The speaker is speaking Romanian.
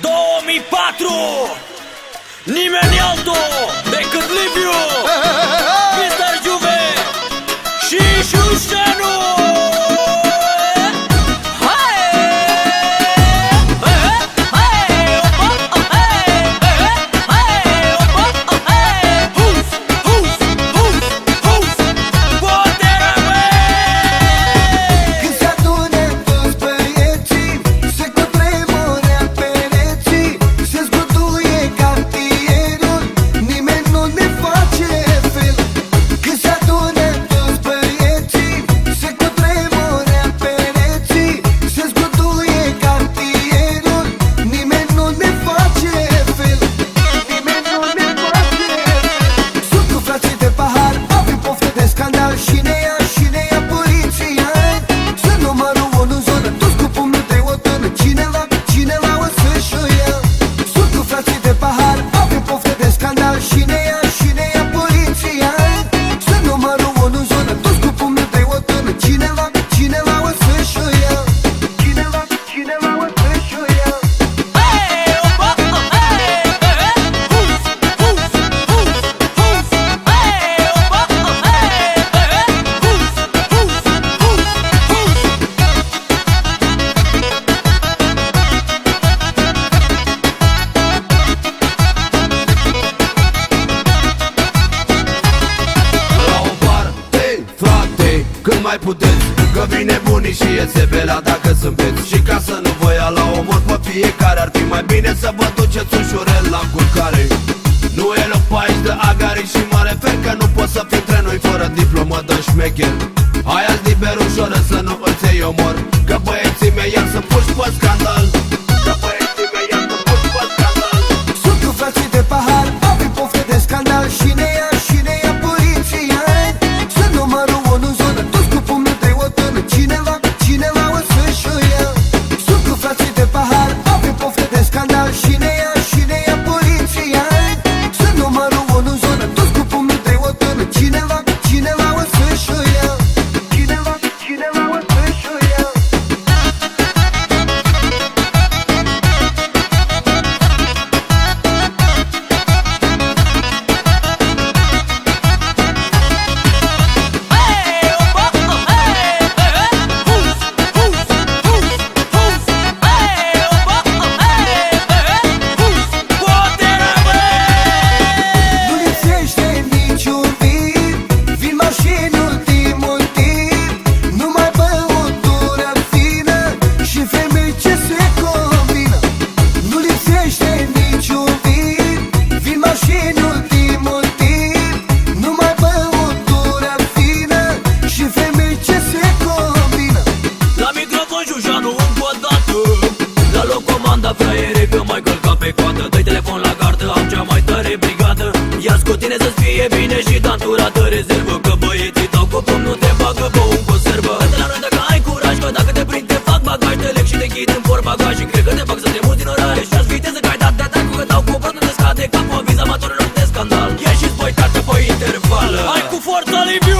Domi patru! Nimeni alto. mai puteți Că vine bunii și e zebelea dacă zâmbeți Și ca să nu vă ia la omor pe fiecare Ar fi mai bine să vă duceți ușurel la încurcare. Nu e loc pe aici de agari și mă refer Că nu poți să fii trenul fără diplomă de șmecher. Hai azi liber ușor să nu îți iei omor Că băieții mei iar să puși pe scandal. Alo comandă fraiere că mai călca pe coadă. Dă-i telefon la gardă, am cea mai tare brigadă. Ia cu tine să-ți fie bine și tanturată rezervă Că băieții tău cu nu te bagă pe un conservă. Îți la noi dacă ai curaj, că dacă te prind te fac bagaj. Te leg și te ghid în porbagaj și cred că te fac să te muți din oraș Ești viteză că ai dat de atac, că dau cu nu te scade Capul avizamatorilor de scandal. Ieși și spoi tată pe intervală. Hai cu forța liviu!